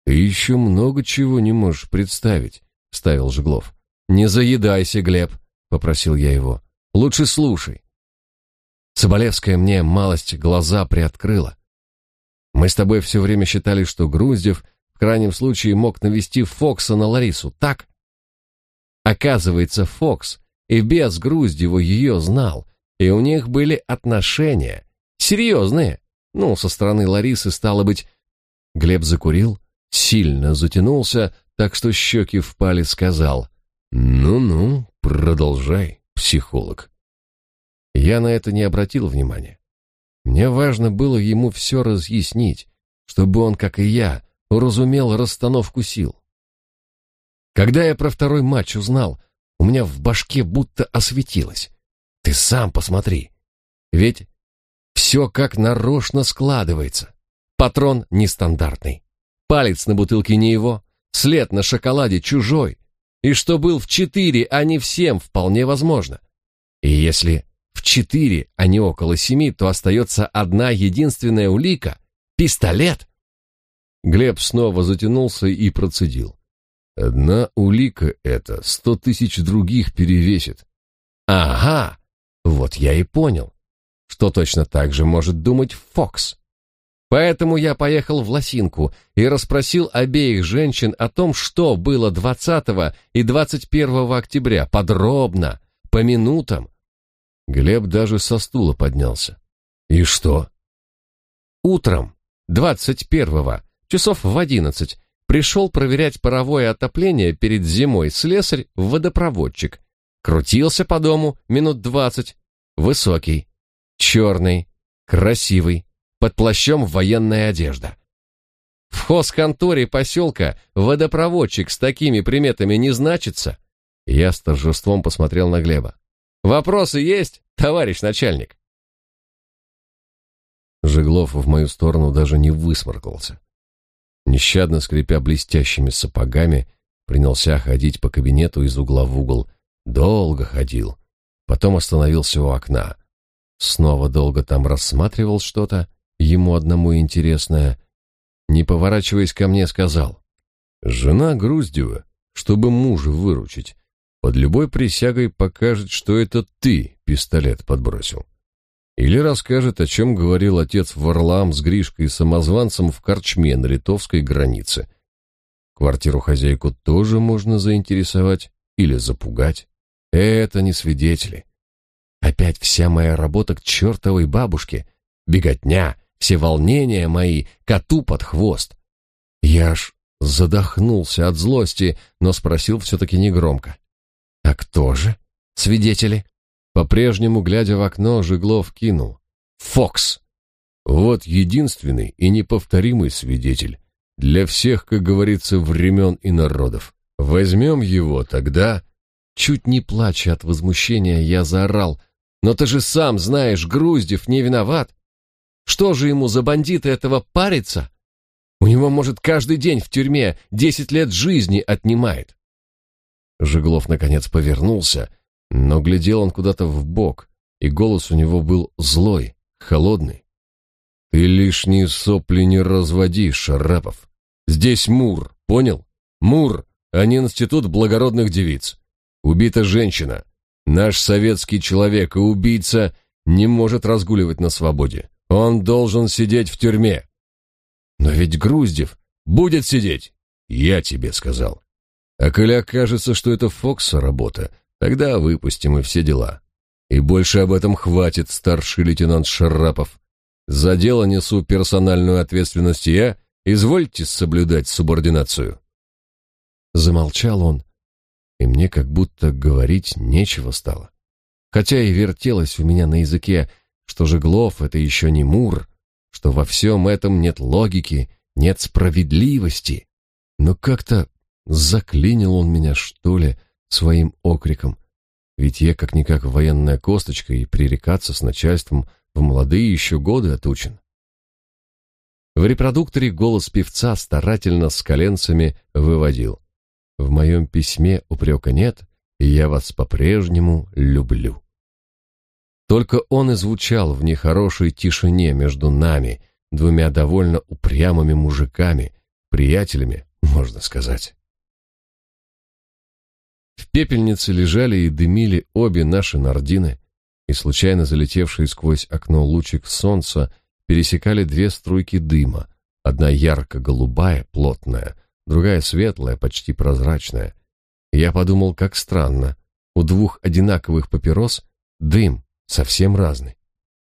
Ты еще много чего не можешь представить, ставил Жглов. Не заедайся, Глеб, попросил я его. Лучше слушай. Соболевская мне малость глаза приоткрыла. Мы с тобой все время считали, что Груздев в крайнем случае мог навести Фокса на Ларису, так? Оказывается, Фокс и без Груздева ее знал, и у них были отношения. Серьезные. Ну, со стороны Ларисы стало быть... Глеб закурил, сильно затянулся, так что щеки впали, сказал. «Ну-ну, продолжай, психолог». Я на это не обратил внимания. Мне важно было ему все разъяснить, чтобы он, как и я, уразумел расстановку сил. Когда я про второй матч узнал, у меня в башке будто осветилось. Ты сам посмотри. Ведь все как нарочно складывается. Патрон нестандартный. Палец на бутылке не его, след на шоколаде чужой. И что был в четыре, а не в семь, вполне возможно. И если в четыре, а не около семи, то остается одна единственная улика — пистолет. Глеб снова затянулся и процедил. Одна улика эта сто тысяч других перевесит. Ага, вот я и понял, что точно так же может думать Фокс. Поэтому я поехал в Лосинку и расспросил обеих женщин о том, что было 20 и 21 октября, подробно, по минутам. Глеб даже со стула поднялся. И что? Утром 21-го часов в одиннадцать, пришел проверять паровое отопление перед зимой слесарь-водопроводчик. Крутился по дому минут двадцать. Высокий, черный, красивый, под плащом военная одежда. В хозконторе поселка водопроводчик с такими приметами не значится. Я с торжеством посмотрел на Глеба. Вопросы есть, товарищ начальник? Жеглов в мою сторону даже не высморкался. Нещадно скрипя блестящими сапогами, принялся ходить по кабинету из угла в угол. Долго ходил. Потом остановился у окна. Снова долго там рассматривал что-то, ему одному интересное. Не поворачиваясь ко мне, сказал. «Жена Груздева, чтобы мужа выручить, под любой присягой покажет, что это ты пистолет подбросил. Или расскажет, о чем говорил отец Варлам с Гришкой и самозванцем в корчме на литовской границе. Квартиру хозяйку тоже можно заинтересовать или запугать. Это не свидетели. Опять вся моя работа к чертовой бабушке. Беготня, все волнения мои коту под хвост. Я аж задохнулся от злости, но спросил все-таки негромко. «А кто же? Свидетели?» По-прежнему, глядя в окно, Жиглов кинул. «Фокс!» Вот единственный и неповторимый свидетель. Для всех, как говорится, времен и народов. Возьмем его тогда... Чуть не плача от возмущения, я заорал. «Но ты же сам знаешь, Груздев не виноват. Что же ему за бандиты этого париться? У него, может, каждый день в тюрьме десять лет жизни отнимает». Жиглов наконец повернулся, но глядел он куда-то в бок, и голос у него был злой, холодный. Ты лишние сопли не разводи, Шарапов. Здесь Мур, понял? Мур, а не институт благородных девиц. Убита женщина. Наш советский человек и убийца не может разгуливать на свободе. Он должен сидеть в тюрьме. Но ведь Груздев будет сидеть. Я тебе сказал. А коли окажется, что это Фокса работа, тогда выпустим и все дела. И больше об этом хватит, старший лейтенант Шарапов. За дело несу персональную ответственность я, извольте соблюдать субординацию. Замолчал он, и мне как будто говорить нечего стало. Хотя и вертелось у меня на языке, что Жеглов — это еще не Мур, что во всем этом нет логики, нет справедливости. Но как-то Заклинил он меня, что ли, своим окриком. Ведь я как-никак военная косточка и пререкаться с начальством в молодые еще годы отучен. В репродукторе голос певца старательно с коленцами выводил. В моем письме упрека нет, и я вас по-прежнему люблю. Только он и звучал в нехорошей тишине между нами, двумя довольно упрямыми мужиками, приятелями, можно сказать. В пепельнице лежали и дымили обе наши нардины, и случайно залетевший сквозь окно лучик солнца пересекали две струйки дыма, одна ярко-голубая, плотная, другая светлая, почти прозрачная. я подумал, как странно, у двух одинаковых папирос дым совсем разный.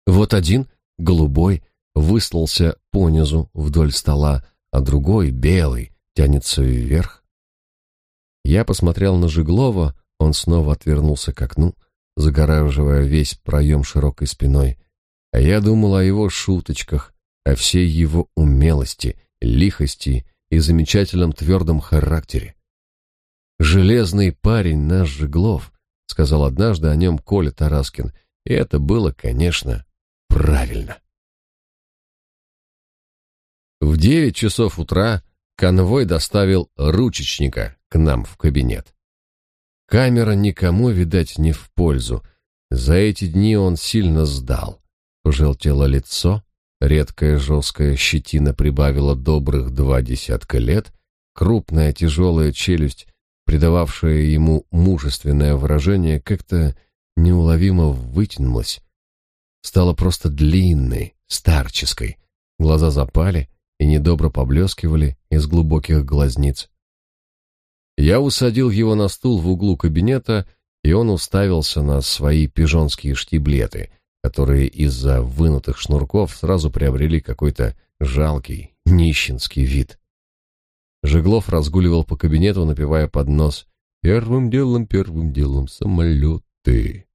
Вот один, голубой, выслался понизу вдоль стола, а другой, белый, тянется вверх. Я посмотрел на Жиглова, он снова отвернулся к окну, загораживая весь проем широкой спиной. А я думал о его шуточках, о всей его умелости, лихости и замечательном твердом характере. «Железный парень наш Жиглов», — сказал однажды о нем Коля Тараскин, и это было, конечно, правильно. В девять часов утра конвой доставил ручечника, к нам в кабинет. Камера никому, видать, не в пользу. За эти дни он сильно сдал. Пожелтело лицо, редкая жесткая щетина прибавила добрых два десятка лет, крупная тяжелая челюсть, придававшая ему мужественное выражение, как-то неуловимо вытянулась. Стала просто длинной, старческой. Глаза запали и недобро поблескивали из глубоких глазниц. Я усадил его на стул в углу кабинета, и он уставился на свои пижонские штиблеты, которые из-за вынутых шнурков сразу приобрели какой-то жалкий, нищенский вид. Жеглов разгуливал по кабинету, напевая под нос «Первым делом, первым делом самолеты».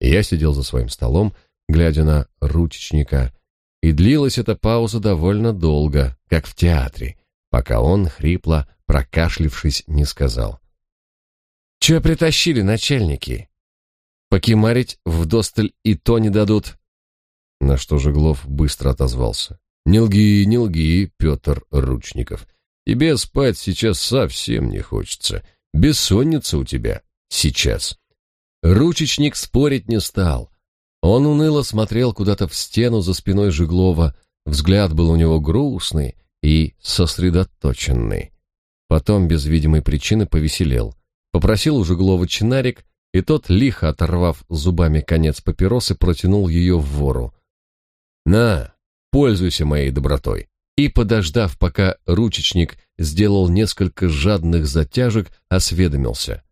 Я сидел за своим столом, глядя на ручечника, И длилась эта пауза довольно долго, как в театре, пока он, хрипло, прокашлившись, не сказал. «Че притащили начальники? Покимарить вдосталь и то не дадут». На что Жеглов быстро отозвался. «Не лги, не лги, Петр Ручников. Тебе спать сейчас совсем не хочется. Бессонница у тебя сейчас». Ручечник спорить не стал. Он уныло смотрел куда-то в стену за спиной Жеглова. Взгляд был у него грустный и сосредоточенный. Потом без видимой причины повеселел. Попросил у Жеглова чинарик, и тот, лихо оторвав зубами конец папиросы, протянул ее в вору. «На, пользуйся моей добротой». И, подождав, пока ручечник сделал несколько жадных затяжек, осведомился.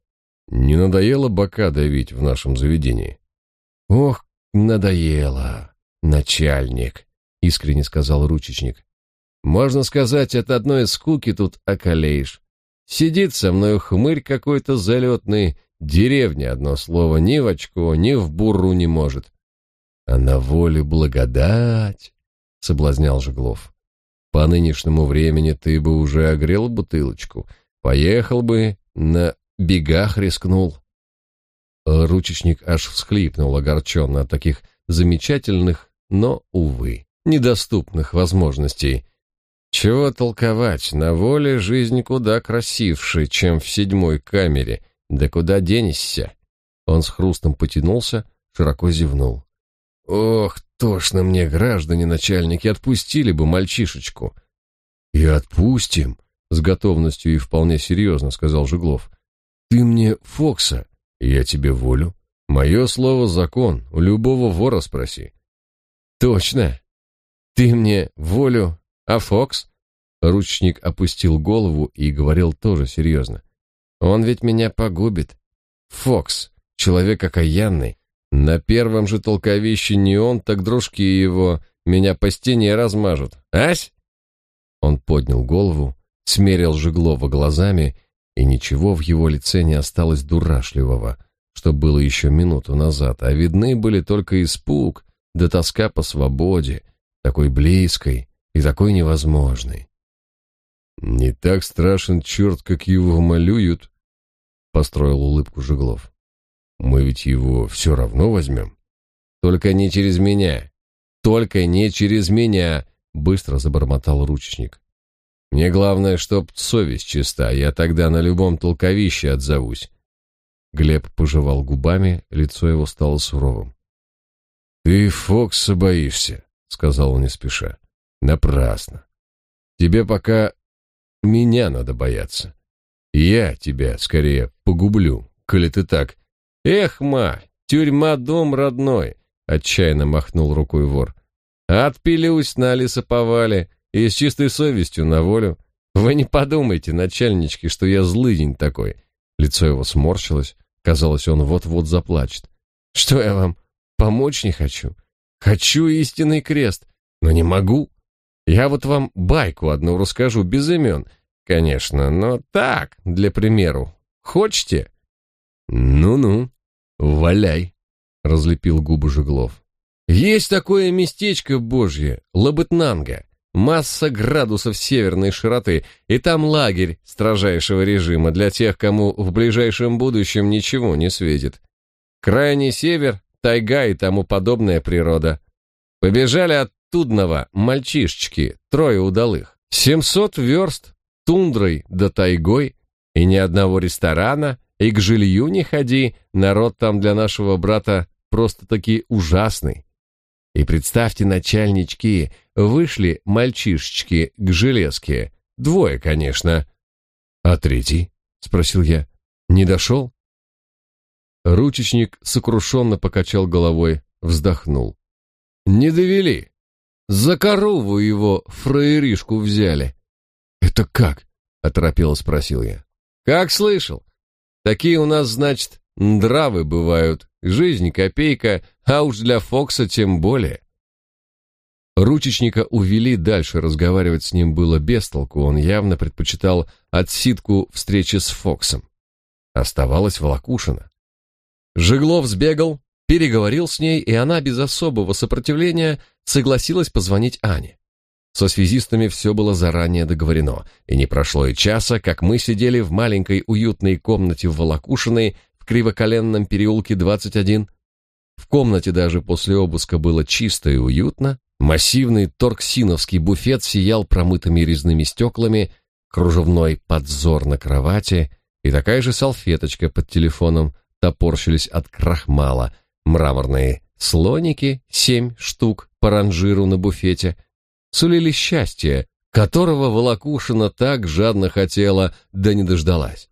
«Не надоело бока давить в нашем заведении?» «Ох, надоело, начальник», — искренне сказал ручечник. «Можно сказать, от одной скуки тут околеешь. Сидит со мной хмырь какой-то залетный, деревня, одно слово, ни в очко, ни в буру не может. А на воле благодать, — соблазнял Жеглов. По нынешнему времени ты бы уже огрел бутылочку, поехал бы, на бегах рискнул. Ручечник аж всхлипнул огорченно от таких замечательных, но, увы, недоступных возможностей. Чего толковать, на воле жизнь куда красивше, чем в седьмой камере, да куда денешься? Он с хрустом потянулся, широко зевнул. Ох, тошно мне, граждане начальники, отпустили бы мальчишечку. И отпустим, с готовностью и вполне серьезно сказал Жеглов. Ты мне Фокса, я тебе волю. Мое слово закон, у любого вора спроси. Точно. Ты мне волю, а Фокс? Ручник опустил голову и говорил тоже серьезно. Он ведь меня погубит. Фокс, человек окаянный, на первом же толковище не он, так дружки его меня по стене размажут. Ась? Он поднял голову, смерил Жеглова глазами, и ничего в его лице не осталось дурашливого, что было еще минуту назад, а видны были только испуг, да тоска по свободе, такой близкой и такой невозможной. «Не так страшен черт, как его малюют», — построил улыбку Жеглов. Мы ведь его все равно возьмем. Только не через меня. Только не через меня, быстро забормотал ручечник. Мне главное, чтоб совесть чиста, я тогда на любом толковище отзовусь. Глеб пожевал губами, лицо его стало суровым. Ты Фокса боишься, сказал он не спеша. Напрасно. Тебе пока меня надо бояться. Я тебя скорее погублю, коли ты так Эх, ма, тюрьма дом родной, отчаянно махнул рукой вор. Отпилюсь на лесоповале и с чистой совестью на волю. Вы не подумайте, начальнички, что я злыдень такой. Лицо его сморщилось, казалось, он вот-вот заплачет. Что я вам помочь не хочу? Хочу истинный крест, но не могу. Я вот вам байку одну расскажу без имен, конечно, но так, для примеру. Хочете? «Ну-ну, валяй», — разлепил губы Жеглов. «Есть такое местечко божье, Лабытнанга, масса градусов северной широты, и там лагерь строжайшего режима для тех, кому в ближайшем будущем ничего не светит. Крайний север, тайга и тому подобная природа. Побежали от Тудного мальчишечки, трое удалых. Семьсот верст тундрой да тайгой, и ни одного ресторана — и к жилью не ходи, народ там для нашего брата просто-таки ужасный. И представьте, начальнички, вышли мальчишечки к железке. Двое, конечно. А третий? Спросил я. Не дошел? Ручечник сокрушенно покачал головой, вздохнул. Не довели. За корову его фраеришку взяли. Это как? оторопело спросил я. Как слышал? Такие у нас, значит, нравы бывают. Жизнь копейка, а уж для Фокса тем более. Ручечника увели дальше, разговаривать с ним было без толку, он явно предпочитал отсидку встречи с Фоксом. Оставалась Волокушина. Жеглов сбегал, переговорил с ней, и она без особого сопротивления согласилась позвонить Ане. Со связистами все было заранее договорено, и не прошло и часа, как мы сидели в маленькой уютной комнате в Волокушиной в Кривоколенном переулке 21. В комнате даже после обыска было чисто и уютно, массивный торксиновский буфет сиял промытыми резными стеклами, кружевной подзор на кровати и такая же салфеточка под телефоном топорщились от крахмала, мраморные слоники, семь штук по ранжиру на буфете — сулили счастье, которого Волокушина так жадно хотела, да не дождалась.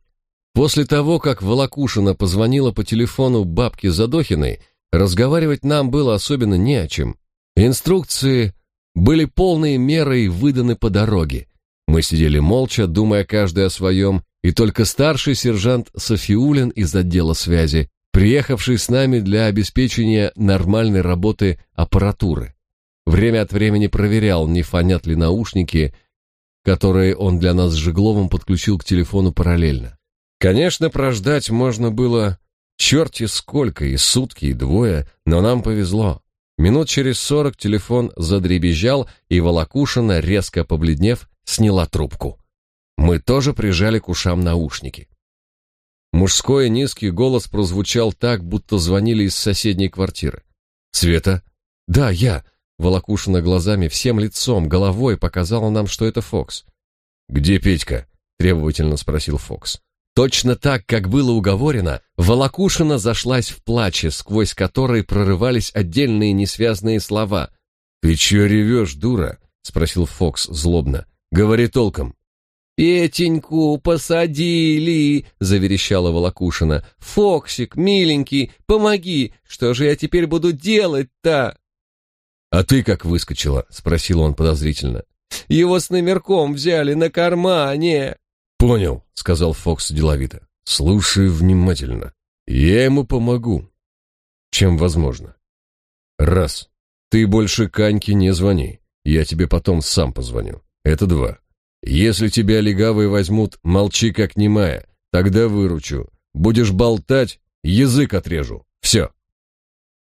После того, как Волокушина позвонила по телефону бабке Задохиной, разговаривать нам было особенно не о чем. Инструкции были полной мерой выданы по дороге. Мы сидели молча, думая каждый о своем, и только старший сержант Софиулин из отдела связи, приехавший с нами для обеспечения нормальной работы аппаратуры. Время от времени проверял, не фонят ли наушники, которые он для нас с Жегловым подключил к телефону параллельно. Конечно, прождать можно было черти сколько, и сутки, и двое, но нам повезло. Минут через сорок телефон задребезжал, и Волокушина, резко побледнев, сняла трубку. Мы тоже прижали к ушам наушники. Мужской низкий голос прозвучал так, будто звонили из соседней квартиры. «Света?» «Да, я. Волокушина глазами, всем лицом, головой показала нам, что это Фокс. «Где Петька?» — требовательно спросил Фокс. Точно так, как было уговорено, Волокушина зашлась в плаче, сквозь который прорывались отдельные несвязные слова. «Ты чё ревешь, дура?» — спросил Фокс злобно. «Говори толком». «Петеньку посадили!» — заверещала Волокушина. «Фоксик, миленький, помоги! Что же я теперь буду делать-то?» «А ты как выскочила?» — спросил он подозрительно. «Его с номерком взяли на кармане!» «Понял», — сказал Фокс деловито. «Слушай внимательно. Я ему помогу. Чем возможно. Раз. Ты больше Каньке не звони. Я тебе потом сам позвоню. Это два. Если тебя легавые возьмут, молчи как немая. Тогда выручу. Будешь болтать, язык отрежу. Все».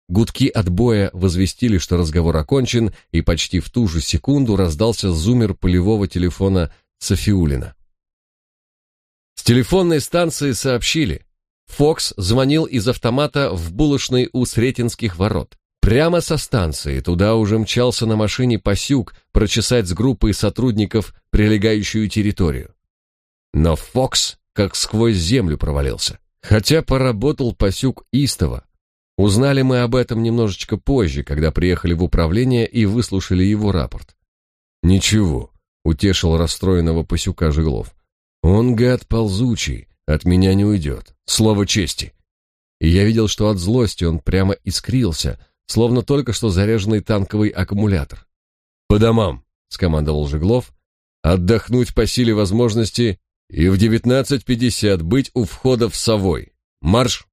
Гудки отбоя возвестили, что разговор окончен, и почти в ту же секунду раздался зуммер полевого телефона Софиулина. С телефонной станции сообщили. Фокс звонил из автомата в булочной у Сретенских ворот. Прямо со станции туда уже мчался на машине Пасюк прочесать с группой сотрудников прилегающую территорию. Но Фокс как сквозь землю провалился. Хотя поработал Пасюк истово, Узнали мы об этом немножечко позже, когда приехали в управление и выслушали его рапорт. «Ничего», — утешил расстроенного Пасюка Жиглов. «Он, гад ползучий, от меня не уйдет. Слово чести». И я видел, что от злости он прямо искрился, словно только что заряженный танковый аккумулятор. «По домам», — скомандовал Жиглов, «отдохнуть по силе возможности и в 19.50 быть у входа в Совой. Марш!»